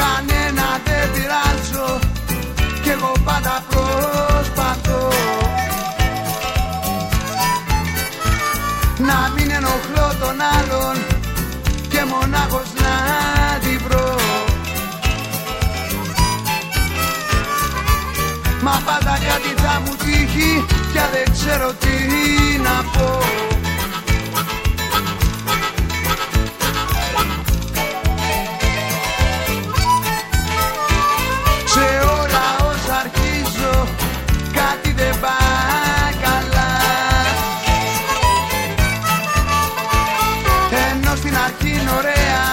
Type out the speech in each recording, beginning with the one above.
Κανένα δεν πειράζω. Κι εγώ πάντα προσπαθώ. Να μην ενοχλώ τον άλλον Και μονάχος να τη βρω. Μα πάντα κάτι θα μου τύχει Κι δεν ξέρω τι να πω ωραία.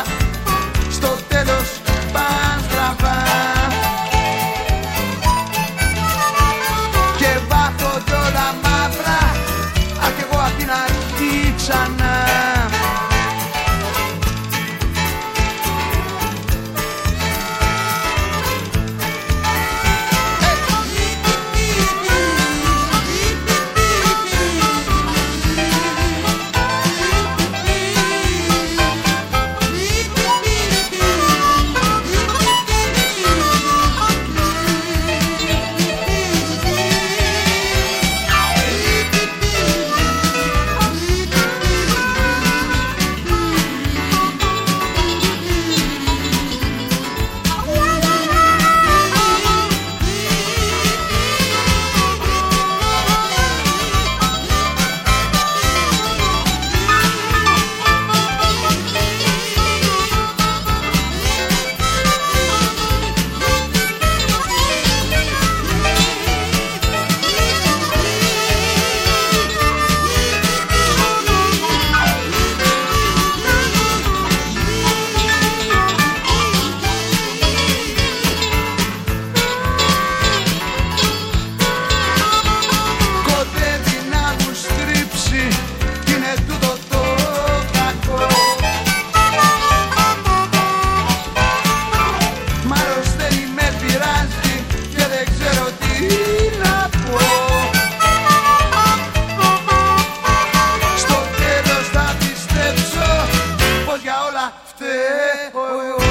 Στο τέλος πάνε στραβά Και βάθω κι όλα μαύρα. Αχ κι εγώ απ' την αρχή ξανά όλα φταίω